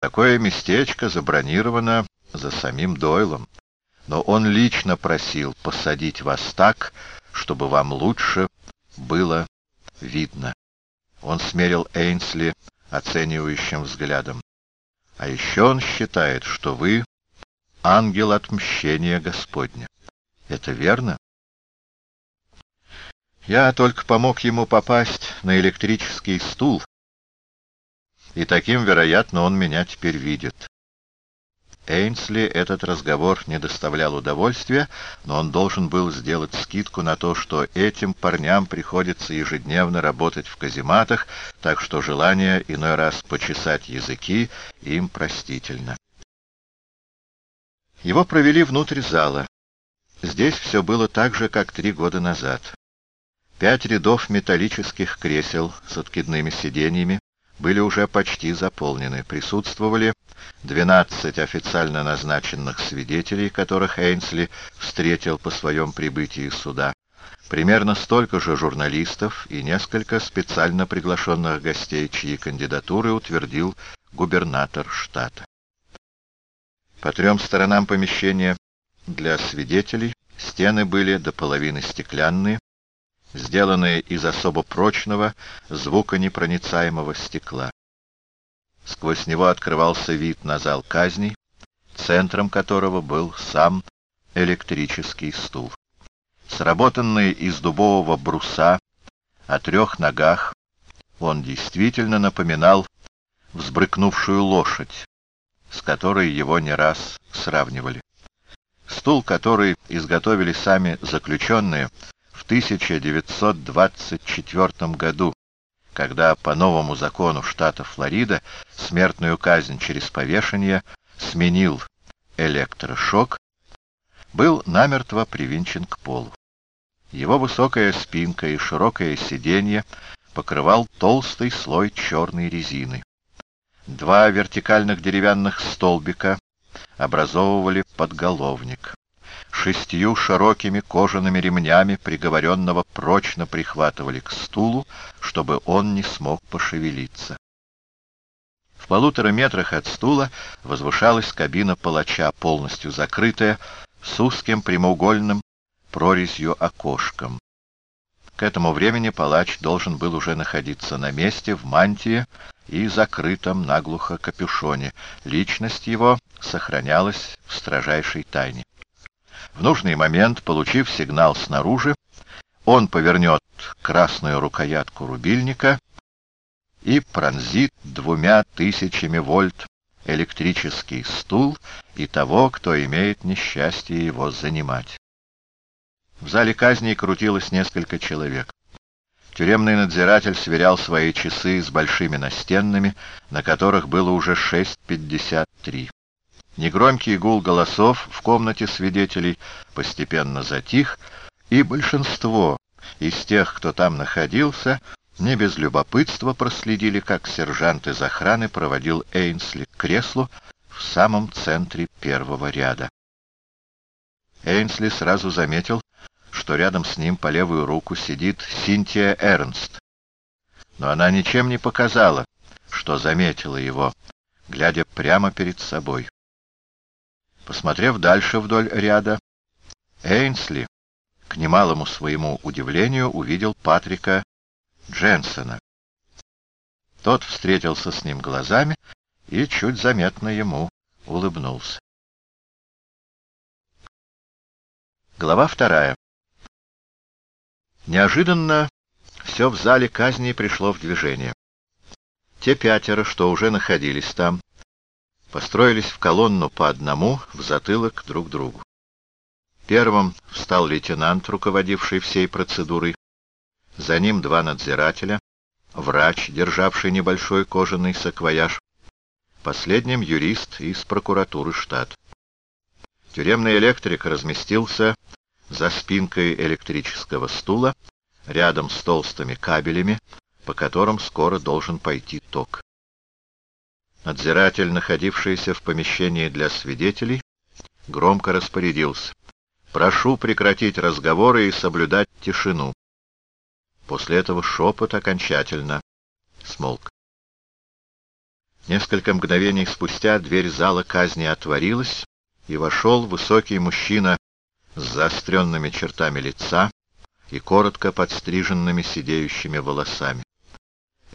Такое местечко забронировано за самим Дойлом, но он лично просил посадить вас так, чтобы вам лучше было видно. Он смерил Эйнсли оценивающим взглядом. А еще он считает, что вы ангел отмщения Господня. Это верно? Я только помог ему попасть на электрический стул, и таким, вероятно, он меня теперь видит. Эйнсли этот разговор не доставлял удовольствия, но он должен был сделать скидку на то, что этим парням приходится ежедневно работать в казематах, так что желание иной раз почесать языки им простительно. Его провели внутрь зала. Здесь все было так же, как три года назад. Пять рядов металлических кресел с откидными сиденьями были уже почти заполнены. Присутствовали 12 официально назначенных свидетелей, которых Эйнсли встретил по своем прибытии суда, примерно столько же журналистов и несколько специально приглашенных гостей, чьи кандидатуры утвердил губернатор штата. По трем сторонам помещения для свидетелей стены были до половины стеклянные, сделанные из особо прочного, звуконепроницаемого стекла. Сквозь него открывался вид на зал казней, центром которого был сам электрический стул. Сработанный из дубового бруса о трех ногах, он действительно напоминал взбрыкнувшую лошадь, с которой его не раз сравнивали. Стул, который изготовили сами заключенные в 1924 году, когда по новому закону штата Флорида смертную казнь через повешение сменил электрошок, был намертво привинчен к полу. Его высокая спинка и широкое сиденье покрывал толстый слой черной резины. Два вертикальных деревянных столбика образовывали подголовник. Шестью широкими кожаными ремнями приговоренного прочно прихватывали к стулу, чтобы он не смог пошевелиться. В полутора метрах от стула возвышалась кабина палача, полностью закрытая, с узким прямоугольным прорезью окошком. К этому времени палач должен был уже находиться на месте, в мантии и закрытом наглухо капюшоне. Личность его сохранялась в строжайшей тайне. В нужный момент, получив сигнал снаружи, он повернет красную рукоятку рубильника и пронзит двумя тысячами вольт электрический стул и того, кто имеет несчастье его занимать. В зале казни крутилось несколько человек. Тюремный надзиратель сверял свои часы с большими настенными, на которых было уже 6.53. Негромкий гул голосов в комнате свидетелей постепенно затих, и большинство из тех, кто там находился, не без любопытства проследили, как сержант из охраны проводил Эйнсли к креслу в самом центре первого ряда. Эйнсли сразу заметил, что рядом с ним по левую руку сидит Синтия Эрнст. Но она ничем не показала, что заметила его, глядя прямо перед собой. Посмотрев дальше вдоль ряда, Эйнсли, к немалому своему удивлению, увидел Патрика Дженсона. Тот встретился с ним глазами и чуть заметно ему улыбнулся. Глава вторая. Неожиданно все в зале казни пришло в движение. Те пятеро, что уже находились там, построились в колонну по одному в затылок друг другу. Первым встал лейтенант, руководивший всей процедурой. За ним два надзирателя, врач, державший небольшой кожаный саквояж. Последним юрист из прокуратуры штат. Тюремный электрик разместился за спинкой электрического стула, рядом с толстыми кабелями, по которым скоро должен пойти ток. Надзиратель, находившийся в помещении для свидетелей, громко распорядился. «Прошу прекратить разговоры и соблюдать тишину». После этого шепот окончательно смолк. Несколько мгновений спустя дверь зала казни отворилась, и вошел высокий мужчина с заостренными чертами лица и коротко подстриженными сидеющими волосами.